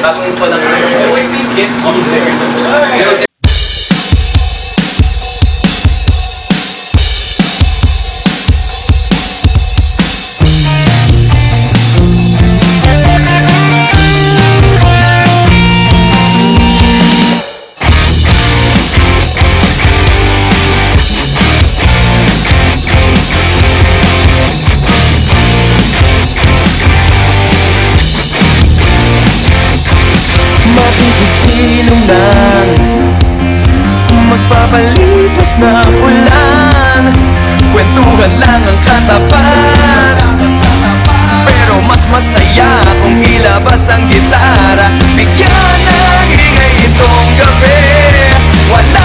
bagong install ng Windows, you we get on there. Magpapalipas na ulan Kwentuhan lang ang katapat Pero mas masaya kung ilabas ang gitara. Bigyan ng ingay itong gabi. Walang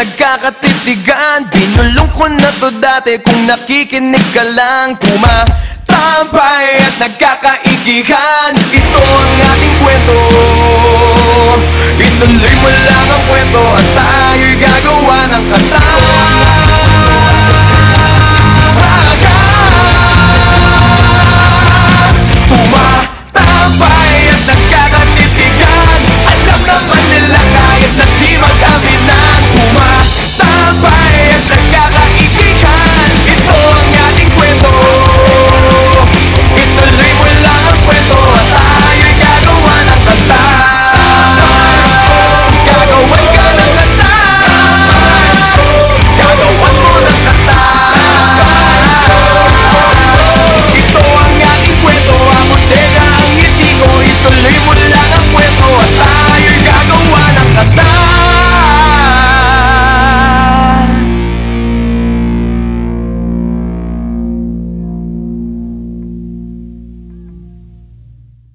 nagkakatitigan Binulong ko na to dati. Kung nakikinig ka lang Tumatampay at nagkakaigihan. Ito ang ating kwento. Ituloy mo lang ang kwento At tayo'y gagawa ng kanta.